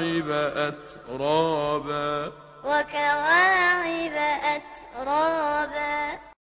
وكواعب أترابا. وكواعب أترابا.